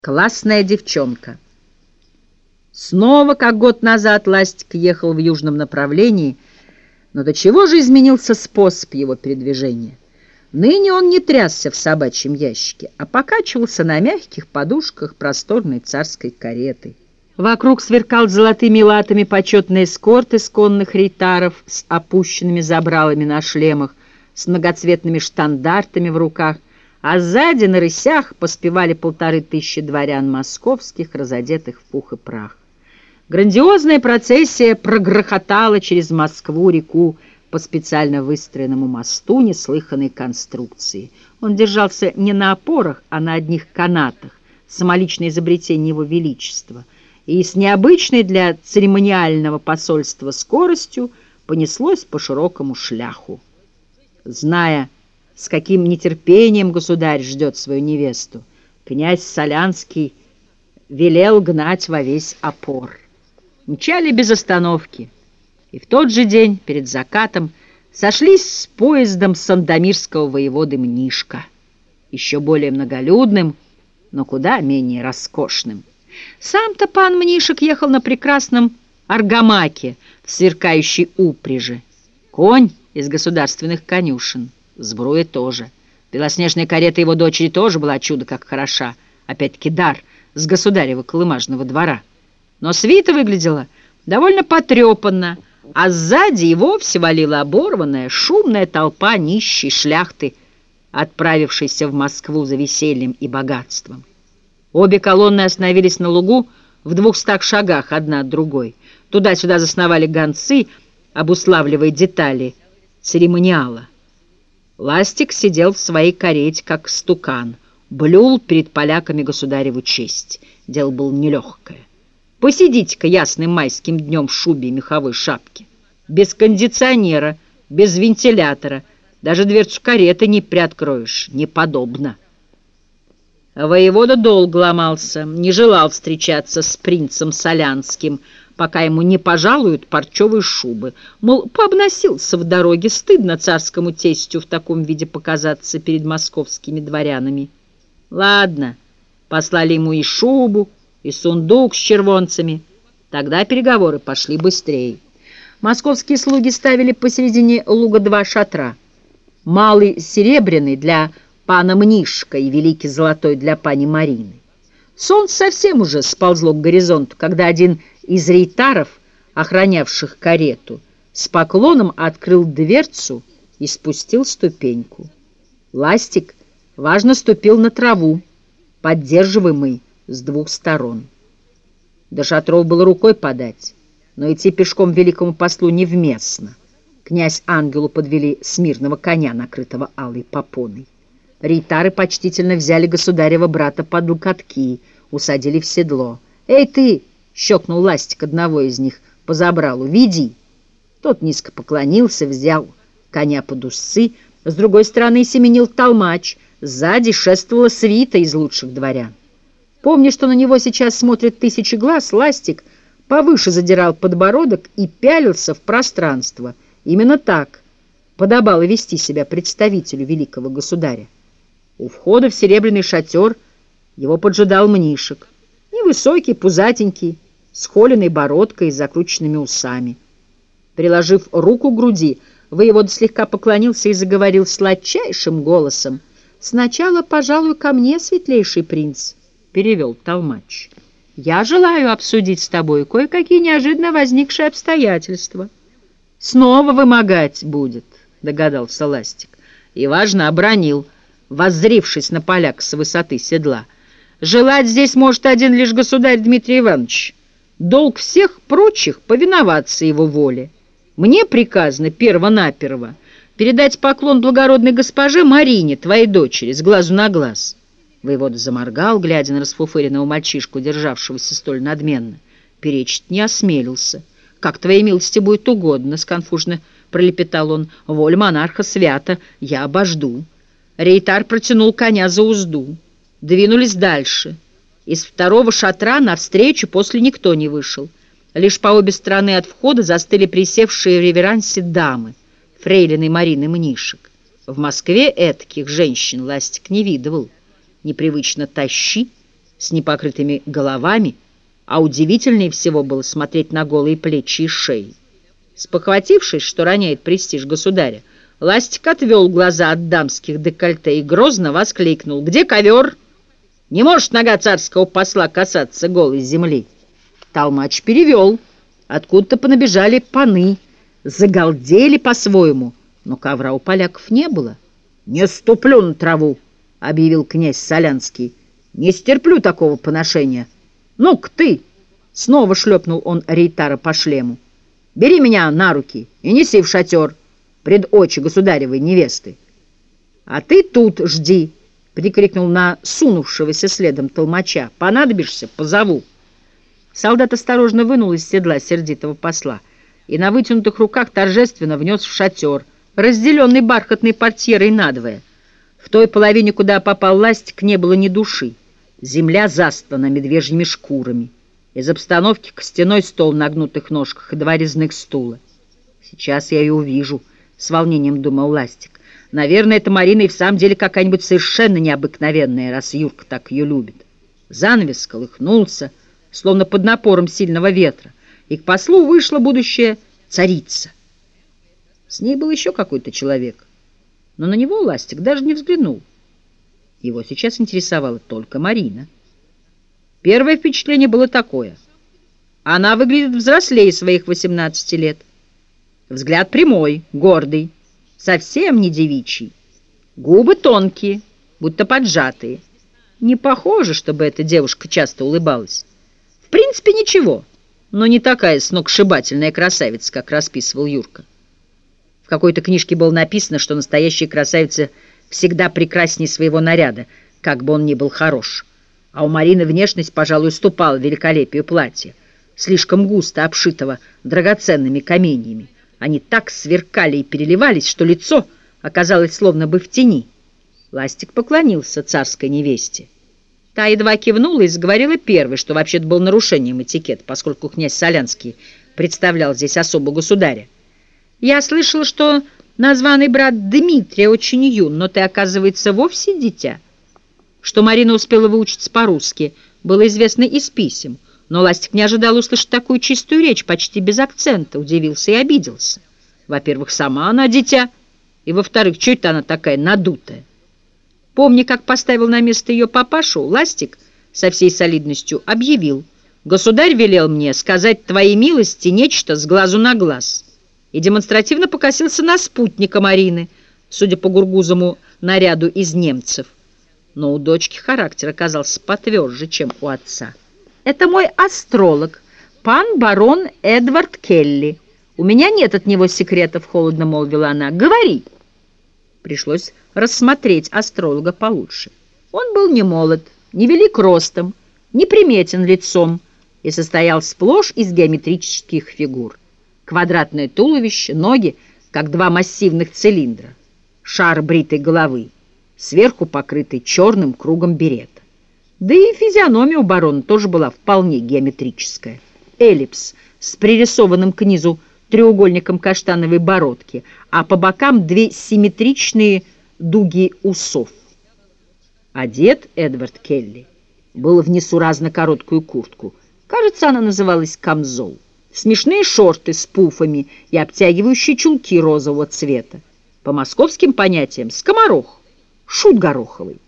Классная девчонка. Снова, как год назад, Ластик ехал в южном направлении, но до чего же изменился способ его передвижения? Ныне он не трясся в собачьем ящике, а покачивался на мягких подушках просторной царской кареты. Вокруг сверкал золотыми латами почетный эскорт из конных рейтаров с опущенными забралами на шлемах, с многоцветными штандартами в руках, а сзади на рысях поспевали полторы тысячи дворян московских, разодетых в пух и прах. Грандиозная процессия прогрохотала через Москву-реку по специально выстроенному мосту неслыханной конструкции. Он держался не на опорах, а на одних канатах, самоличное изобретение его величества, и с необычной для церемониального посольства скоростью понеслось по широкому шляху. Зная, с каким нетерпением государь ждет свою невесту. Князь Солянский велел гнать во весь опор. Мчали без остановки, и в тот же день, перед закатом, сошлись с поездом сандомирского воеводы Мнишка, еще более многолюдным, но куда менее роскошным. Сам-то пан Мнишек ехал на прекрасном аргамаке в сверкающей упряжи. Конь из государственных конюшен. Сбруя тоже. Белоснежная карета его дочери тоже была чудо как хороша. Опять-таки дар с государева колымажного двора. Но свита выглядела довольно потрепанно, а сзади и вовсе валила оборванная, шумная толпа нищей шляхты, отправившейся в Москву за весельем и богатством. Обе колонны остановились на лугу в двухстах шагах одна от другой. Туда-сюда засновали гонцы, обуславливая детали церемониала. Ластик сидел в своей карете, как стукан, блюл перед поляками государеву честь. Дело было нелегкое. Посидите-ка ясным майским днем в шубе и меховой шапке. Без кондиционера, без вентилятора. Даже дверцу кареты не приоткроешь. Неподобно. Воевода долго ломался, не желал встречаться с принцем Солянским, пока ему не пожалуют парчевые шубы. Мол, пообносился в дороге, стыдно царскому тестю в таком виде показаться перед московскими дворянами. Ладно, послали ему и шубу, и сундук с червонцами. Тогда переговоры пошли быстрее. Московские слуги ставили посередине луга два шатра. Малый серебряный для пана Мнишка и великий золотой для пани Марины. Солнце совсем уже сползло к горизонту, когда один из рейтаров, охранявших карету, с поклоном открыл дверцу и спустил ступеньку. Ластик важно ступил на траву, поддерживаемый с двух сторон. До шатров было рукой подать, но идти пешком великому послу невместно. Князь ангелу подвели смирного коня, накрытого алой попоной. Рейтары почтительно взяли государева брата под локотки, усадили в седло. «Эй ты!» щелкнул ластик одного из них по забралу. «Веди!» Тот низко поклонился, взял коня под усы, с другой стороны семенил толмач, сзади шествовала свита из лучших дворян. Помня, что на него сейчас смотрят тысячи глаз, ластик повыше задирал подбородок и пялился в пространство. Именно так подобало вести себя представителю великого государя. У входа в серебряный шатер его поджидал мнишек. Невысокий, пузатенький, с холеной бородкой и закрученными усами. Приложив руку к груди, воевода слегка поклонился и заговорил сладчайшим голосом. «Сначала, пожалуй, ко мне, светлейший принц», — перевел Толмач. «Я желаю обсудить с тобой кое-какие неожиданно возникшие обстоятельства». «Снова вымогать будет», — догадался Ластик. И важно обронил, воззрившись на поляк с высоты седла. «Желать здесь может один лишь государь Дмитрий Иванович». Долг всех прочих повиноваться его воле. Мне приказано перво-наперво передать поклон благородной госпоже Марине, твоей дочери, с глазу на глаз. Воевода заморгал, глядя на расфуфыренного мальчишку, державшегося столь надменно. Перечить не осмелился. «Как твоей милости будет угодно», — сконфужно пролепетал он. «Воль монарха свята, я обожду». Рейтар протянул коня за узду. Двинулись дальше — из второго шатра навстречу после никто не вышел. Лишь по обе стороны от входа застыли присевшие в реверансе дамы, фрейлины Марины Мнишек. В Москве этаких женщин Ластик не видывал. Непривычно тащи, с непокрытыми головами, а удивительнее всего было смотреть на голые плечи и шеи. Спохватившись, что роняет престиж государя, Ластик отвел глаза от дамских декольте и грозно воскликнул. «Где ковер? Не может нога царского посла касаться голой земли!» Толмач перевел. Откуда-то понабежали паны, загалдели по-своему, но ковра у поляков не было. «Не ступлю на траву!» — объявил князь Солянский. «Не стерплю такого поношения. Ну-ка ты!» — снова шлепнул он Рейтара по шлему. «Бери меня на руки и неси в шатер пред очи государевой невесты. А ты тут жди!» — прикрикнул на сунувшегося следом толмача. «Понадобишься? Позову!» Солдат осторожно вынул из седла сердитого посла и на вытянутых руках торжественно внес в шатер, разделенный бархатной портьерой надвое. В той половине, куда попал ластик, не было ни души. Земля застлана медвежьими шкурами. Из обстановки костяной стол на гнутых ножках и два резных стула. Сейчас я ее увижу, с волнением думал Ластик. Наверное, эта Марина и в самом деле какая-нибудь совершенно необыкновенная, раз Юрка так ее любит. Занавес колыхнулся, словно под напором сильного ветра, и к послу вышла будущая царица. С ней был еще какой-то человек, но на него Ластик даже не взглянул. Его сейчас интересовала только Марина. Первое впечатление было такое. Она выглядит взрослее своих 18 лет. Взгляд прямой, гордый, совсем не девичий. Губы тонкие, будто поджатые. Не похоже, чтобы эта девушка часто улыбалась. В принципе, ничего, но не такая сногсшибательная красавица, как расписывал Юрка. В какой-то книжке было написано, что настоящая красавица всегда прекраснее своего наряда, как бы он ни был хорош. А у Марины внешность, пожалуй, уступала великолепию платья, слишком густо обшитого драгоценными каменьями. Они так сверкали и переливались, что лицо оказалось словно бы в тени. Ластик поклонился царской невесте. Та едва кивнула и заговорила первой, что вообще-то был нарушением этикета, поскольку князь Солянский представлял здесь особо государя. «Я слышала, что названный брат Дмитрий очень юн, но ты, оказывается, вовсе дитя». Что Марина успела выучиться по-русски, было известно из писем, но Ластик не ожидал услышать такую чистую речь, почти без акцента, удивился и обиделся. Во-первых, сама она дитя, и, во-вторых, это она такая надутая? Помня, как поставил на место ее папашу, Ластик со всей солидностью объявил. «Государь велел мне сказать твоей милости нечто с глазу на глаз» и демонстративно покосился на спутника Марины, судя по гургузому наряду из немцев. Но у дочки характер оказался потверже, чем у отца. «Это мой астролог, пан барон Эдвард Келли. У меня нет от него секретов», — холодно молвила она. «Говори». Пришлось рассмотреть астролога получше. Он был не молод, не велик ростом, не приметен лицом и состоял сплошь из геометрических фигур. Квадратное туловище, ноги, как два массивных цилиндра, шар бритой головы, сверху покрытый черным кругом берета. Да и физиономия у барона тоже была вполне геометрическая. Эллипс с пририсованным к низу треугольником каштановой бородки, а по бокам две симметричные дуги усов. Одет Эдвард Келли был в несуразно короткую куртку. Кажется, она называлась камзол. Смешные шорты с пуфами и обтягивающие чулки розового цвета. По московским понятиям скоморох, шут гороховый.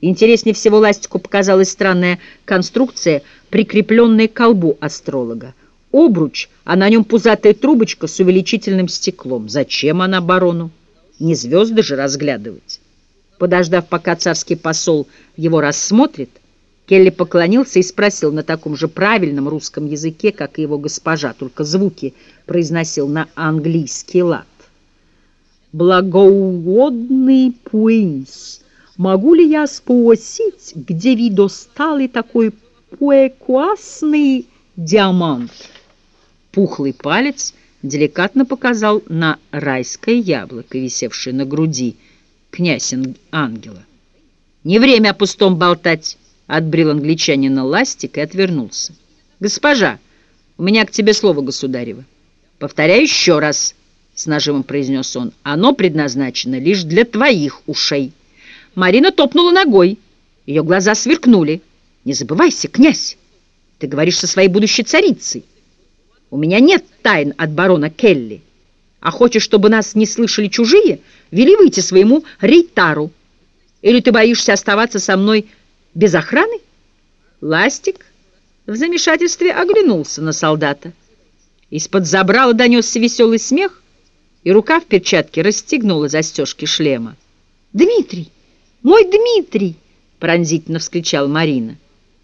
Интереснее всего Ластику показалась странная конструкция, прикрепленная к колбу астролога обруч, а на нем пузатая трубочка с увеличительным стеклом. Зачем она барону? Не звезды же разглядывать. Подождав, пока царский посол его рассмотрит, Келли поклонился и спросил на таком же правильном русском языке, как и его госпожа, только звуки произносил на английский лад. «Благоугодный Пуинс, могу ли я спросить, где вы достали такой прекрасный диамант?» Пухлый палец деликатно показал на райское яблоко, висевшее на груди князь ангела. «Не время о пустом болтать!» — отбрил англичанина ластик и отвернулся. «Госпожа, у меня к тебе слово государева. Повторяю еще раз!» — с нажимом произнес он. «Оно предназначено лишь для твоих ушей». Марина топнула ногой. Ее глаза сверкнули. Не забывайся, князь, ты говоришь со своей будущей царицей. У меня нет тайн от барона Келли. А хочешь, чтобы нас не слышали чужие, вели выйти своему рейтару. Или ты боишься оставаться со мной без охраны? Ластик в замешательстве оглянулся на солдата. Из-под забрала донесся веселый смех, и рука в перчатке расстегнула застежки шлема. «Дмитрий! Мой Дмитрий!» — пронзительно вскричала Марина,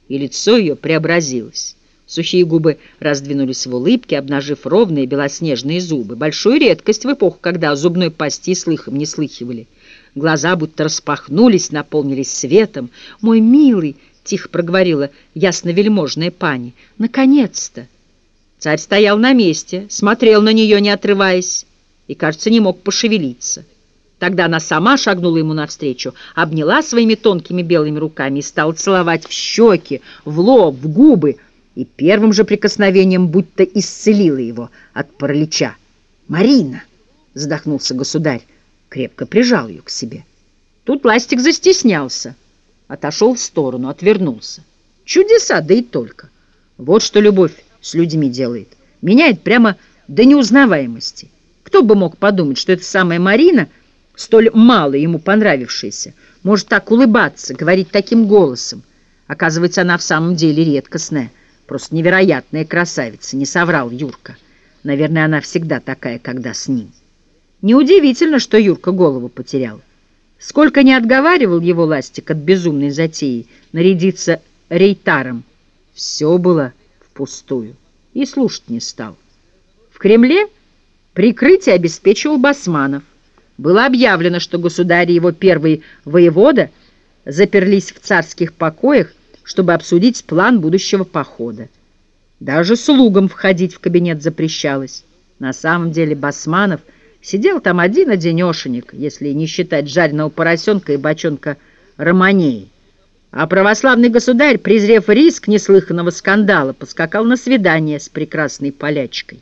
и лицо ее преобразилось. Сухие губы раздвинулись в улыбке, обнажив ровные белоснежные зубы. Большую редкость в эпоху, когда о зубной пасти слыхом не слыхивали. Глаза будто распахнулись, наполнились светом. «Мой милый!» — тихо проговорила ясновельможная пани. «Наконец-то!» Царь стоял на месте, смотрел на нее, не отрываясь, и, кажется, не мог пошевелиться. Тогда она сама шагнула ему навстречу, обняла своими тонкими белыми руками и стала целовать в щеки, в лоб, в губы, и первым же прикосновением будто исцелила его от паралича. «Марина!» — задохнулся государь, крепко прижал ее к себе. Тут Ластик застеснялся, отошел в сторону, отвернулся. Чудеса, да и только. Вот что любовь с людьми делает. Меняет прямо до неузнаваемости. Кто бы мог подумать, что эта самая Марина, столь мало ему понравившаяся, может так улыбаться, говорить таким голосом. Оказывается, она в самом деле редкостная. Просто невероятная красавица, не соврал Юрка. Наверное, она всегда такая, когда с ним. Неудивительно, что Юрка голову потерял. Сколько не отговаривал его Ластик от безумной затеи нарядиться рейтаром, все было впустую, и слушать не стал. В Кремле прикрытие обеспечивал Басманов. Было объявлено, что государь и его первый воевода заперлись в царских покоях чтобы обсудить план будущего похода. Даже слугам входить в кабинет запрещалось. На самом деле Басманов сидел там один-одинешенек, если не считать жареного поросенка и бочонка романеи. А православный государь, презрев риск неслыханного скандала, поскакал на свидание с прекрасной полячкой.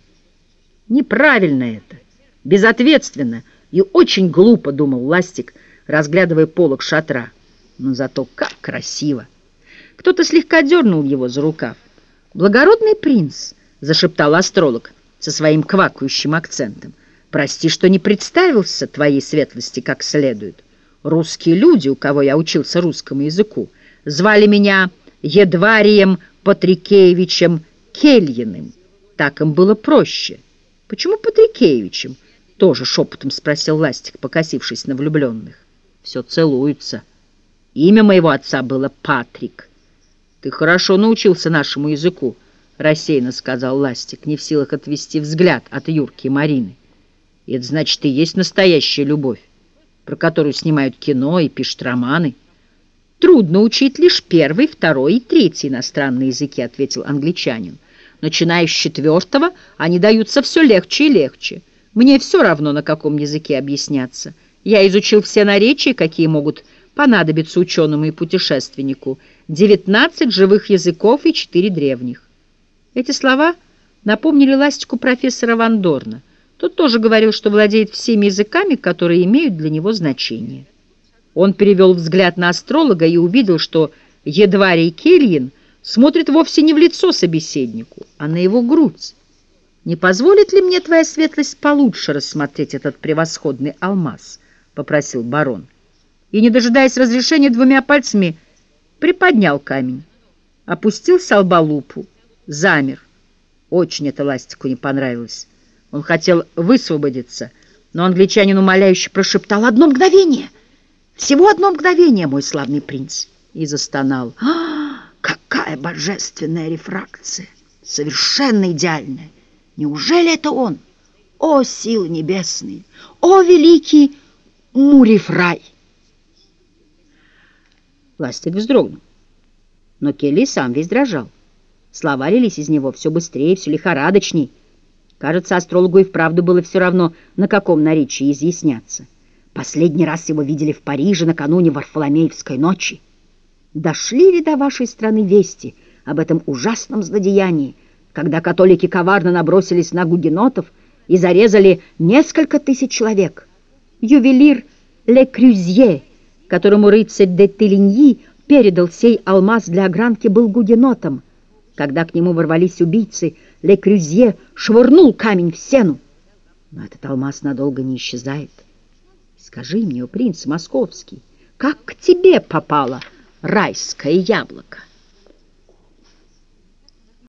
Неправильно это, безответственно и очень глупо, думал Ластик, разглядывая полок шатра. Но зато как красиво! Кто-то слегка дернул его за рукав. «Благородный принц!» — зашептал астролог со своим квакающим акцентом. «Прости, что не представился твоей светлости как следует. Русские люди, у кого я учился русскому языку, звали меня Едварием Патрикеевичем Кельиным. Так им было проще. Почему Патрикеевичем?» Тоже шепотом спросил Ластик, покосившись на влюбленных. «Все целуются. Имя моего отца было Патрик». «Ты хорошо научился нашему языку», — рассеянно сказал Ластик, не в силах отвести взгляд от Юрки и Марины. «Это значит, и есть настоящая любовь, про которую снимают кино и пишут романы». «Трудно учить лишь первый, второй и третий иностранные языки», — ответил англичанин. «Начиная с четвертого, они даются все легче и легче. Мне все равно, на каком языке объясняться. Я изучил все наречия, какие могут понадобится ученому и путешественнику, 19 живых языков и 4 древних. Эти слова напомнили ластику профессора Вандорна. Тот тоже говорил, что владеет всеми языками, которые имеют для него значение. Он перевел взгляд на астролога и увидел, что Едварий Кельин смотрит вовсе не в лицо собеседнику, а на его грудь. «Не позволит ли мне твоя светлость получше рассмотреть этот превосходный алмаз?» — попросил барон и, не дожидаясь разрешения, двумя пальцами приподнял камень, опустил с лупу, замер. Очень это Ластику не понравилось. Он хотел высвободиться, но англичанин умоляюще прошептал «Одно мгновение! Всего одно мгновение, мой славный принц!» и застонал. «А, какая божественная рефракция! Совершенно идеальная! Неужели это он? О, силы небесные! О, великий Мурифрай!» Ластик вздрогнул. Но Келли сам весь дрожал. Слова лились из него все быстрее, все лихорадочней. Кажется, астрологу и вправду было все равно, на каком наречии изъясняться. Последний раз его видели в Париже накануне Варфоломеевской ночи. Дошли ли до вашей страны вести об этом ужасном злодеянии, когда католики коварно набросились на гугенотов и зарезали несколько тысяч человек? Ювелир Ле Крюзье — которому рыцарь де Телиньи передал сей алмаз для огранки, был гугенотом. Когда к нему ворвались убийцы, Ле Крюзье швырнул камень в сену. Но этот алмаз надолго не исчезает. Скажи мне, принц московский, как к тебе попало райское яблоко?